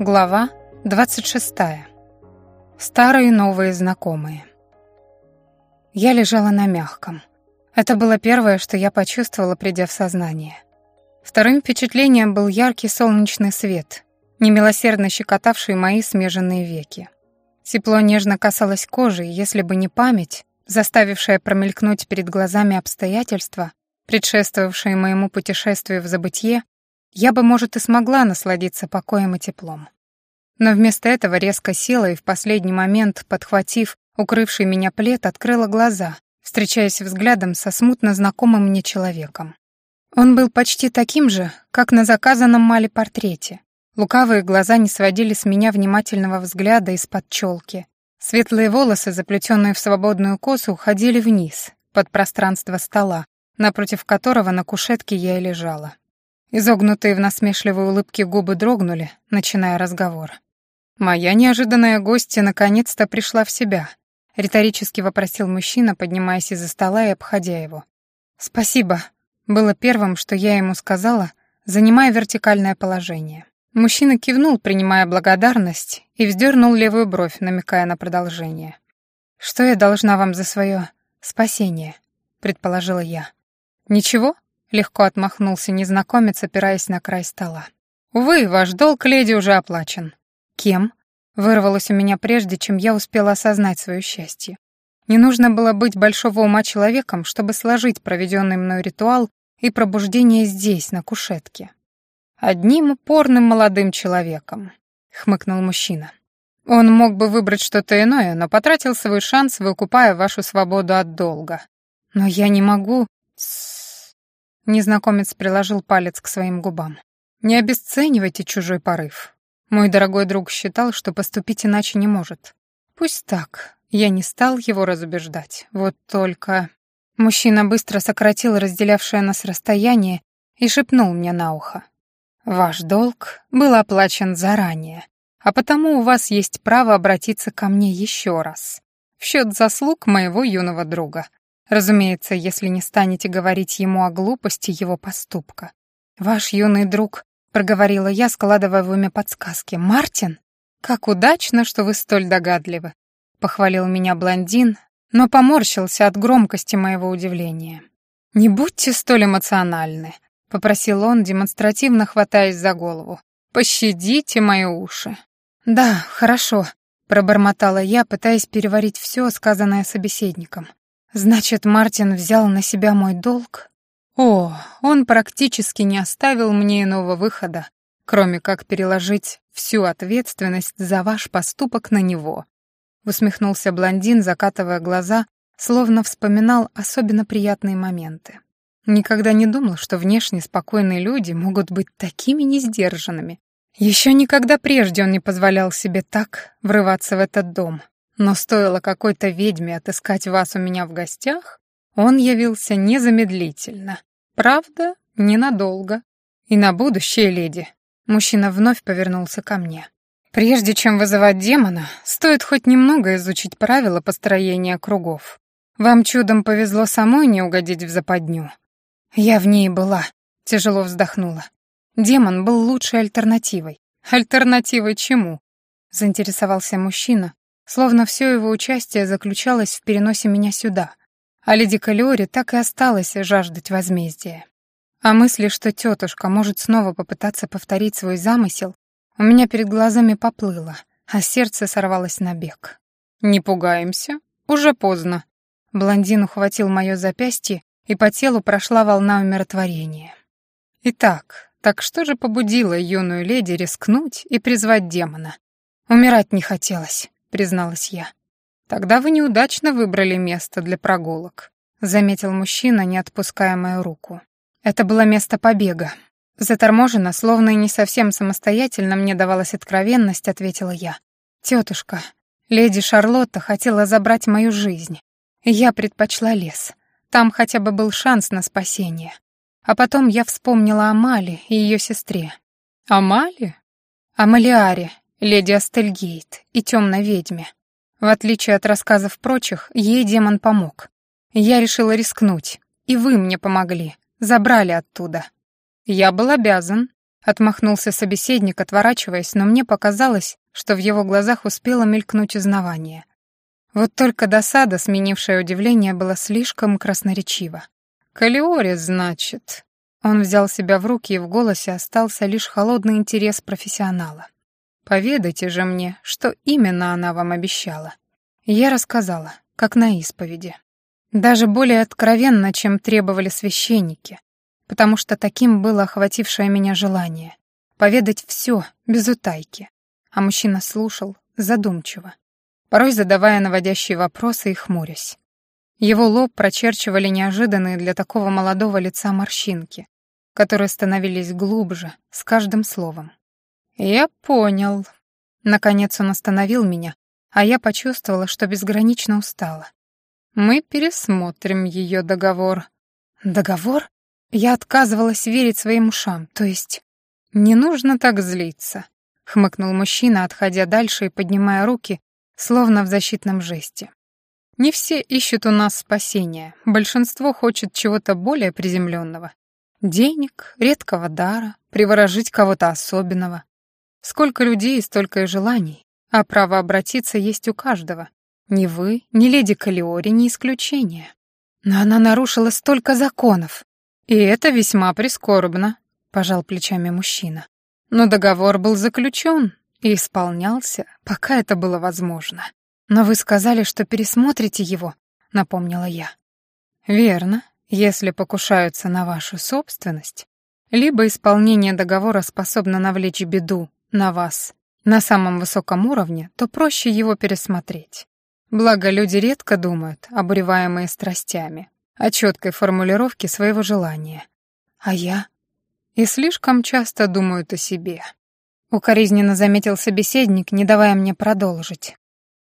Глава 26. Старые новые знакомые. Я лежала на мягком. Это было первое, что я почувствовала, придя в сознание. Вторым впечатлением был яркий солнечный свет, немилосердно щекотавший мои смеженные веки. Тепло нежно касалось кожи, и если бы не память, заставившая промелькнуть перед глазами обстоятельства, предшествовавшие моему путешествию в забытье, я бы, может, и смогла насладиться покоем и теплом. Но вместо этого резко села и в последний момент, подхватив укрывший меня плед, открыла глаза, встречаясь взглядом со смутно знакомым мне человеком. Он был почти таким же, как на заказанном Мале портрете. Лукавые глаза не сводили с меня внимательного взгляда из-под челки. Светлые волосы, заплетенные в свободную косу, уходили вниз, под пространство стола, напротив которого на кушетке я и лежала. Изогнутые в насмешливой улыбке губы дрогнули, начиная разговор. «Моя неожиданная гостья наконец-то пришла в себя», — риторически вопросил мужчина, поднимаясь из-за стола и обходя его. «Спасибо», — было первым, что я ему сказала, занимая вертикальное положение. Мужчина кивнул, принимая благодарность, и вздернул левую бровь, намекая на продолжение. «Что я должна вам за свое спасение?» — предположила я. «Ничего?» Легко отмахнулся незнакомец, опираясь на край стола. «Увы, ваш долг, леди, уже оплачен». «Кем?» Вырвалось у меня прежде, чем я успела осознать свое счастье. Не нужно было быть большого ума человеком, чтобы сложить проведенный мной ритуал и пробуждение здесь, на кушетке. «Одним упорным молодым человеком», — хмыкнул мужчина. «Он мог бы выбрать что-то иное, но потратил свой шанс, выкупая вашу свободу от долга. Но я не могу...» Незнакомец приложил палец к своим губам. «Не обесценивайте чужой порыв. Мой дорогой друг считал, что поступить иначе не может. Пусть так. Я не стал его разубеждать. Вот только...» Мужчина быстро сократил разделявшее нас расстояние и шепнул мне на ухо. «Ваш долг был оплачен заранее, а потому у вас есть право обратиться ко мне еще раз. В счет заслуг моего юного друга. Разумеется, если не станете говорить ему о глупости его поступка. «Ваш юный друг», — проговорила я, складывая в уме подсказки. «Мартин? Как удачно, что вы столь догадливы», — похвалил меня блондин, но поморщился от громкости моего удивления. «Не будьте столь эмоциональны», — попросил он, демонстративно хватаясь за голову. «Пощадите мои уши». «Да, хорошо», — пробормотала я, пытаясь переварить все, сказанное собеседником. Значит, Мартин взял на себя мой долг? О, он практически не оставил мне иного выхода, кроме как переложить всю ответственность за ваш поступок на него. Усмехнулся блондин, закатывая глаза, словно вспоминал особенно приятные моменты. Никогда не думал, что внешне спокойные люди могут быть такими несдержанными. Еще никогда прежде он не позволял себе так врываться в этот дом, но стоило какой-то ведьме отыскать вас у меня в гостях, он явился незамедлительно. Правда, ненадолго. И на будущее, леди. Мужчина вновь повернулся ко мне. Прежде чем вызывать демона, стоит хоть немного изучить правила построения кругов. Вам чудом повезло самой не угодить в западню. Я в ней была, тяжело вздохнула. Демон был лучшей альтернативой. Альтернативой чему? Заинтересовался мужчина, словно все его участие заключалось в переносе меня сюда, а леди Калиори так и осталась жаждать возмездия. А мысли, что тетушка может снова попытаться повторить свой замысел, у меня перед глазами поплыло, а сердце сорвалось на бег. «Не пугаемся? Уже поздно». Блондин ухватил мое запястье, и по телу прошла волна умиротворения. Итак, так что же побудило юную леди рискнуть и призвать демона? Умирать не хотелось. — призналась я. «Тогда вы неудачно выбрали место для прогулок», — заметил мужчина, не отпуская мою руку. Это было место побега. Заторможенно, словно и не совсем самостоятельно мне давалась откровенность, ответила я. «Тетушка, леди Шарлотта хотела забрать мою жизнь. Я предпочла лес. Там хотя бы был шанс на спасение. А потом я вспомнила о Мале и ее сестре. «О Мале?» «О Малиаре, леди Астельгейт и темной ведьме. В отличие от рассказов прочих, ей демон помог. Я решила рискнуть, и вы мне помогли, забрали оттуда. Я был обязан. Отмахнулся собеседник, отворачиваясь, но мне показалось, что в его глазах успело мелькнуть узнавание. Вот только досада, сменившая удивление, была слишком красноречива. «Калиорис, значит?» Он взял себя в руки, и в голосе остался лишь холодный интерес профессионала. «Поведайте же мне, что именно она вам обещала». Я рассказала, как на исповеди. Даже более откровенно, чем требовали священники, потому что таким было охватившее меня желание — поведать все без утайки. А мужчина слушал задумчиво, порой задавая наводящие вопросы и хмурясь. Его лоб прочерчивали неожиданные для такого молодого лица морщинки, которые становились глубже с каждым словом. «Я понял». Наконец он остановил меня, а я почувствовала, что безгранично устала. «Мы пересмотрим ее договор». «Договор?» Я отказывалась верить своим ушам, то есть... «Не нужно так злиться», — хмыкнул мужчина, отходя дальше и поднимая руки, словно в защитном жесте. «Не все ищут у нас спасения, большинство хочет чего-то более приземленного. Денег, редкого дара, приворожить кого-то особенного. Сколько людей, столько и желаний, а право обратиться есть у каждого. Ни вы, ни леди Калиори не исключение. Но она нарушила столько законов, «И это весьма прискорбно», — пожал плечами мужчина. «Но договор был заключен и исполнялся, пока это было возможно. Но вы сказали, что пересмотрите его», — напомнила я. «Верно, если покушаются на вашу собственность, либо исполнение договора способно навлечь беду на вас на самом высоком уровне, то проще его пересмотреть. Благо, люди редко думают, обуреваемые страстями, о четкой формулировке своего желания. А я? И слишком часто думают о себе. Укоризненно заметил собеседник, не давая мне продолжить.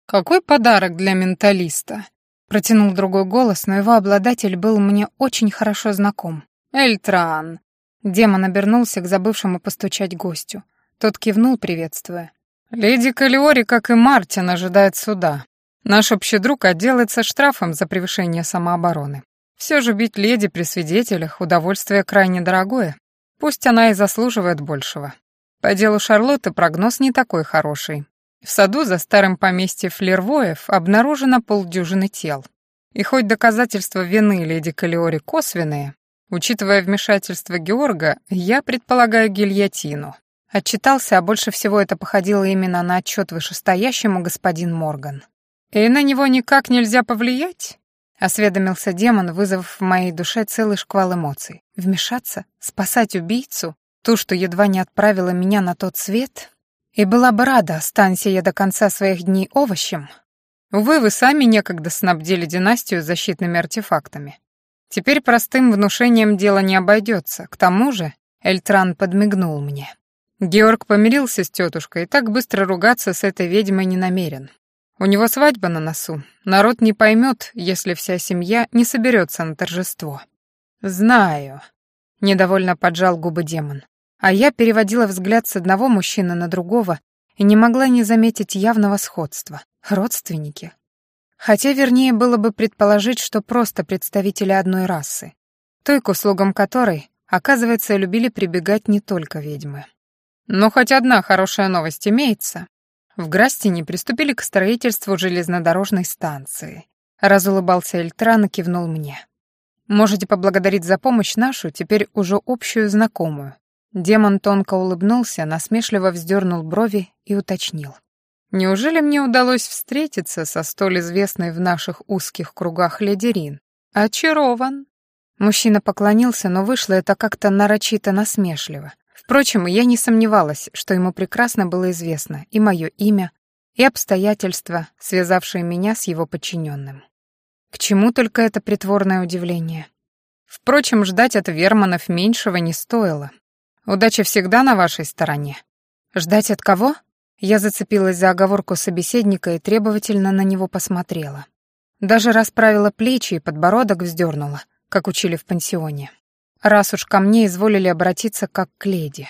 «Какой подарок для менталиста?» Протянул другой голос, но его обладатель был мне очень хорошо знаком. «Эльтран!» Демон обернулся к забывшему постучать гостю. Тот кивнул, приветствуя. «Леди Калиори, как и Мартин, ожидает суда. Наш общий друг отделается штрафом за превышение самообороны. Все же бить леди при свидетелях — удовольствие крайне дорогое. Пусть она и заслуживает большего. По делу Шарлотты прогноз не такой хороший. В саду за старым поместьем Флервоев обнаружено полдюжины тел. И хоть доказательства вины леди Калиори косвенные, учитывая вмешательство Георга, я предполагаю гильотину. Отчитался, а больше всего это походило именно на отчет вышестоящему господин Морган. И на него никак нельзя повлиять? Осведомился демон, вызвав в моей душе целый шквал эмоций. Вмешаться? Спасать убийцу? Ту, что едва не отправила меня на тот свет? И была бы рада, останься я до конца своих дней овощем. Увы, вы сами некогда снабдили династию защитными артефактами. Теперь простым внушением дело не обойдется. К тому же Эльтран подмигнул мне. Георг помирился с тетушкой и так быстро ругаться с этой ведьмой не намерен. У него свадьба на носу. Народ не поймет, если вся семья не соберется на торжество. Знаю. Недовольно поджал губы демон. А я переводила взгляд с одного мужчины на другого и не могла не заметить явного сходства. Родственники. Хотя вернее было бы предположить, что просто представители одной расы. Той, к услугам которой, оказывается, любили прибегать не только ведьмы. Но хоть одна хорошая новость имеется. В Грастине приступили к строительству железнодорожной станции. Разулыбался Эльтран и кивнул мне. Можете поблагодарить за помощь нашу, теперь уже общую знакомую. Демон тонко улыбнулся, насмешливо вздернул брови и уточнил. Неужели мне удалось встретиться со столь известной в наших узких кругах леди Рин? Очарован. Мужчина поклонился, но вышло это как-то нарочито насмешливо. Впрочем, я не сомневалась, что ему прекрасно было известно и мое имя, и обстоятельства, связавшие меня с его подчиненным. К чему только это притворное удивление? Впрочем, ждать от Верманов меньшего не стоило. Удача всегда на вашей стороне. Ждать от кого? Я зацепилась за оговорку собеседника и требовательно на него посмотрела. Даже расправила плечи и подбородок вздернула, как учили в пансионе раз уж ко мне изволили обратиться как к леди.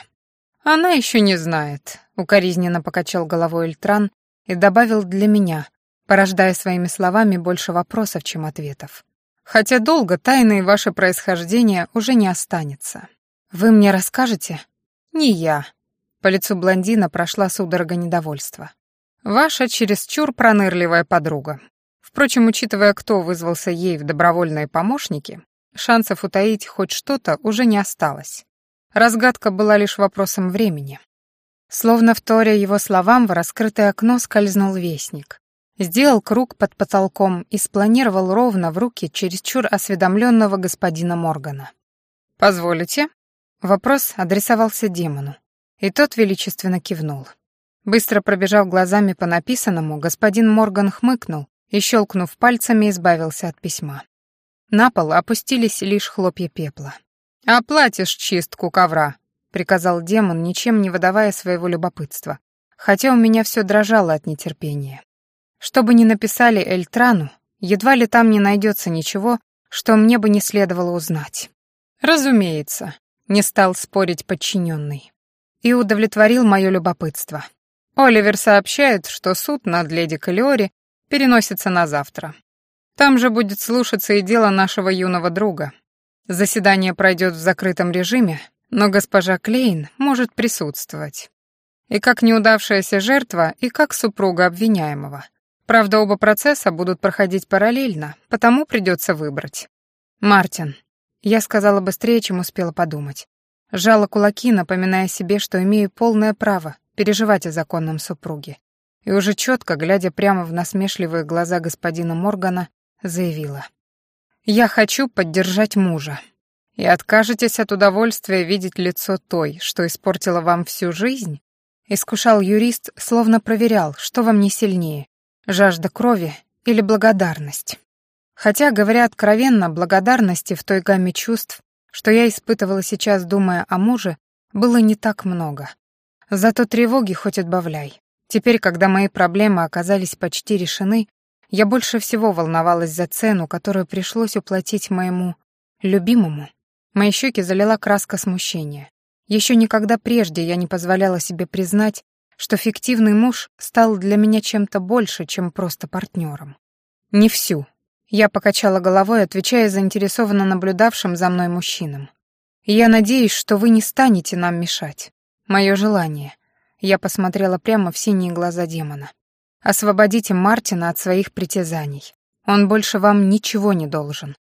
Она еще не знает, укоризненно покачал головой Эльтран и добавил для меня, порождая своими словами больше вопросов, чем ответов. Хотя долго тайны ваше происхождение уже не останется. Вы мне расскажете? Не я. По лицу блондина прошла судорога недовольства. Ваша чересчур пронырливая подруга. Впрочем, учитывая, кто вызвался ей в добровольные помощники, шансов утаить хоть что-то уже не осталось. Разгадка была лишь вопросом времени. Словно вторя его словам, в раскрытое окно скользнул вестник. Сделал круг под потолком и спланировал ровно в руки чересчур осведомленного господина Моргана. «Позволите?» Вопрос адресовался демону, и тот величественно кивнул. Быстро пробежав глазами по написанному, господин Морган хмыкнул и, щелкнув пальцами, избавился от письма. На пол опустились лишь хлопья пепла. «Оплатишь чистку ковра», — приказал демон, ничем не выдавая своего любопытства, хотя у меня все дрожало от нетерпения. Что бы ни написали Эльтрану, едва ли там не найдется ничего, что мне бы не следовало узнать. «Разумеется», — не стал спорить подчиненный. И удовлетворил мое любопытство. Оливер сообщает, что суд над леди Калиори переносится на завтра. Там же будет слушаться и дело нашего юного друга. Заседание пройдет в закрытом режиме, но госпожа Клейн может присутствовать. И как неудавшаяся жертва, и как супруга обвиняемого. Правда, оба процесса будут проходить параллельно, потому придется выбрать. Мартин. Я сказала быстрее, чем успела подумать. Жала кулаки, напоминая себе, что имею полное право переживать о законном супруге. И уже четко, глядя прямо в насмешливые глаза господина Моргана, заявила. «Я хочу поддержать мужа и откажетесь от удовольствия видеть лицо той, что испортила вам всю жизнь?» Искушал юрист, словно проверял, что вам не сильнее, жажда крови или благодарность. Хотя, говоря откровенно, благодарности в той гамме чувств, что я испытывала сейчас, думая о муже, было не так много. Зато тревоги хоть отбавляй. Теперь, когда мои проблемы оказались почти решены, я больше всего волновалась за цену, которую пришлось уплатить моему любимому. Мои щеки залила краска смущения. Еще никогда прежде я не позволяла себе признать, что фиктивный муж стал для меня чем-то больше, чем просто партнером. Не всю. Я покачала головой, отвечая заинтересованно наблюдавшим за мной мужчинам. Я надеюсь, что вы не станете нам мешать. Мое желание. Я посмотрела прямо в синие глаза демона. Освободите Мартина от своих притязаний. Он больше вам ничего не должен.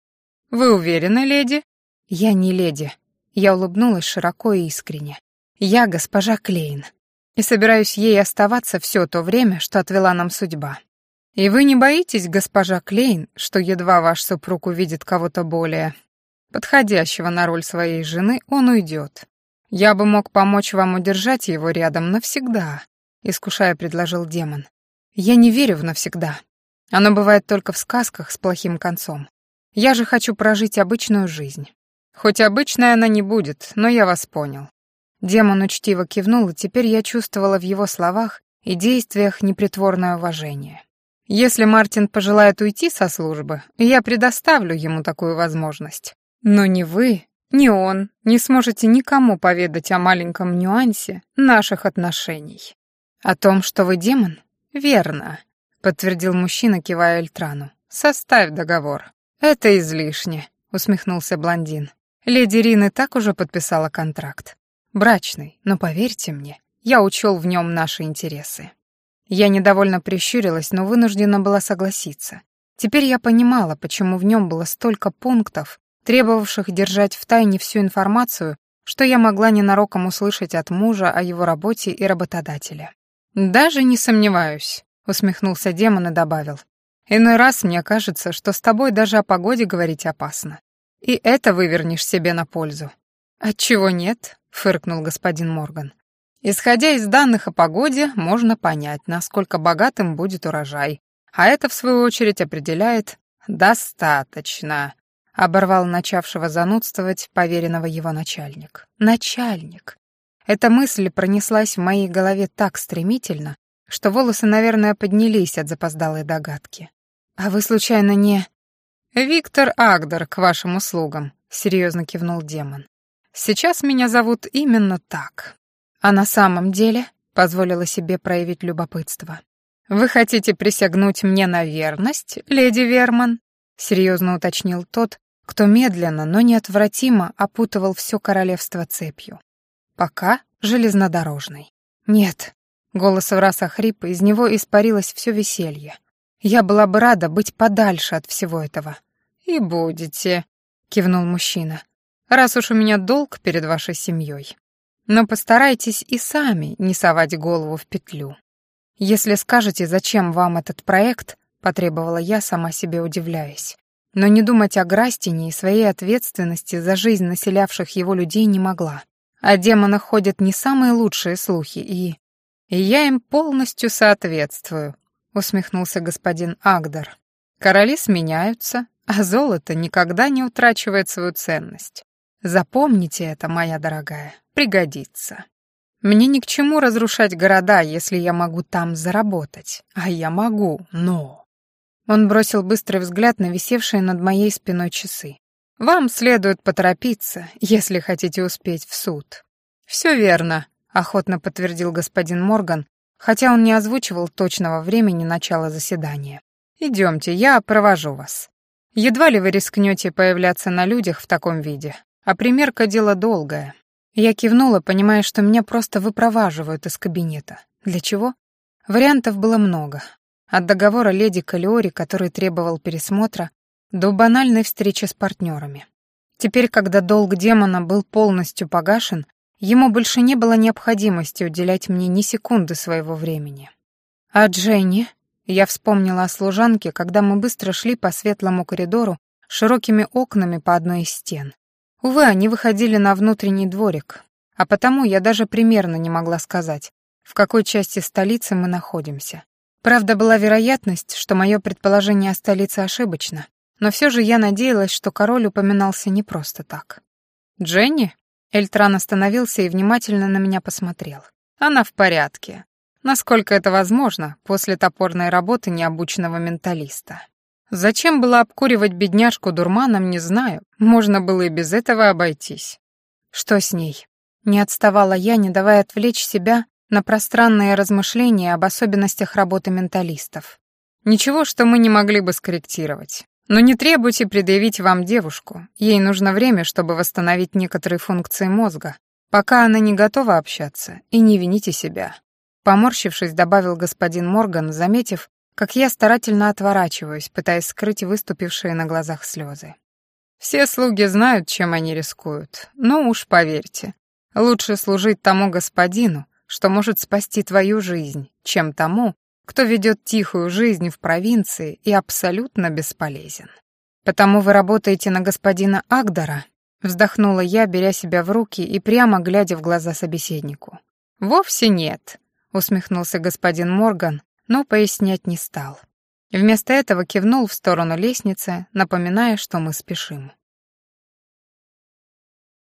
Вы уверены, леди? «Я не леди». Я улыбнулась широко и искренне. «Я госпожа Клейн, и собираюсь ей оставаться все то время, что отвела нам судьба. И вы не боитесь, госпожа Клейн, что едва ваш супруг увидит кого-то более подходящего на роль своей жены, он уйдет. Я бы мог помочь вам удержать его рядом навсегда», — искушая предложил демон. «Я не верю в навсегда. Оно бывает только в сказках с плохим концом. Я же хочу прожить обычную жизнь. Хоть обычная она не будет, но я вас понял. Демон учтиво кивнул, и теперь я чувствовала в его словах и действиях непритворное уважение. Если Мартин пожелает уйти со службы, я предоставлю ему такую возможность. Но ни вы, ни он не сможете никому поведать о маленьком нюансе наших отношений. О том, что вы демон? Верно, подтвердил мужчина, кивая Эльтрану. Составь договор. Это излишне, усмехнулся блондин. Леди Рин и так уже подписала контракт. Брачный, но поверьте мне, я учел в нем наши интересы. Я недовольно прищурилась, но вынуждена была согласиться. Теперь я понимала, почему в нем было столько пунктов, требовавших держать в тайне всю информацию, что я могла ненароком услышать от мужа о его работе и работодателе. «Даже не сомневаюсь», — усмехнулся демон и добавил. «Иной раз мне кажется, что с тобой даже о погоде говорить опасно. И это вывернешь себе на пользу. Отчего нет? фыркнул господин Морган. Исходя из данных о погоде, можно понять, насколько богатым будет урожай. А это, в свою очередь, определяет «достаточно», — оборвал начавшего занудствовать поверенного его начальник. «Начальник». Эта мысль пронеслась в моей голове так стремительно, что волосы, наверное, поднялись от запоздалой догадки. «А вы, случайно, не...» «Виктор Агдер, к вашим услугам», — серьезно кивнул демон. «Сейчас меня зовут именно так. А на самом деле...» — позволила себе проявить любопытство. «Вы хотите присягнуть мне на верность, леди Верман?» — серьезно уточнил тот, кто медленно, но неотвратимо опутывал все королевство цепью. Пока железнодорожный. Нет. Голос в раз охрип, из него испарилось все веселье. Я была бы рада быть подальше от всего этого. «И будете», — кивнул мужчина, «раз уж у меня долг перед вашей семьей. Но постарайтесь и сами не совать голову в петлю. Если скажете, зачем вам этот проект, потребовала я, сама себе удивляясь. Но не думать о Грастине и своей ответственности за жизнь населявших его людей не могла. О демонах ходят не самые лучшие слухи, и... «И я им полностью соответствую», — усмехнулся господин Агдер. «Короли сменяются, а золото никогда не утрачивает свою ценность. Запомните это, моя дорогая, пригодится. Мне ни к чему разрушать города, если я могу там заработать. А я могу, но... Он бросил быстрый взгляд на висевшие над моей спиной часы. «Вам следует поторопиться, если хотите успеть в суд». «Все верно», — охотно подтвердил господин Морган, хотя он не озвучивал точного времени начала заседания. «Идемте, я провожу вас». Едва ли вы рискнете появляться на людях в таком виде, а примерка — дело долгое. Я кивнула, понимая, что меня просто выпроваживают из кабинета. Для чего? Вариантов было много. От договора леди Калиори, который требовал пересмотра, до банальной встречи с партнерами. Теперь, когда долг демона был полностью погашен, ему больше не было необходимости уделять мне ни секунды своего времени. А Дженни, я вспомнила о служанке, когда мы быстро шли по светлому коридору широкими окнами по одной из стен. Увы, они выходили на внутренний дворик, а потому я даже примерно не могла сказать, в какой части столицы мы находимся. Правда, была вероятность, что мое предположение о столице ошибочно, но все же я надеялась, что король упоминался не просто так. «Дженни?» Эльтран остановился и внимательно на меня посмотрел. «Она в порядке насколько это возможно после топорной работы необученного менталиста. Зачем было обкуривать бедняжку дурманом, не знаю. Можно было и без этого обойтись. Что с ней? Не отставала я, не давая отвлечь себя на пространные размышления об особенностях работы менталистов. Ничего, что мы не могли бы скорректировать. Но не требуйте предъявить вам девушку. Ей нужно время, чтобы восстановить некоторые функции мозга, пока она не готова общаться, и не вините себя. Поморщившись, добавил господин Морган, заметив, как я старательно отворачиваюсь, пытаясь скрыть выступившие на глазах слезы. «Все слуги знают, чем они рискуют. Но уж поверьте, лучше служить тому господину, что может спасти твою жизнь, чем тому, кто ведет тихую жизнь в провинции и абсолютно бесполезен. Потому вы работаете на господина Агдара?» Вздохнула я, беря себя в руки и прямо глядя в глаза собеседнику. «Вовсе нет», усмехнулся господин Морган, но пояснять не стал. Вместо этого кивнул в сторону лестницы, напоминая, что мы спешим.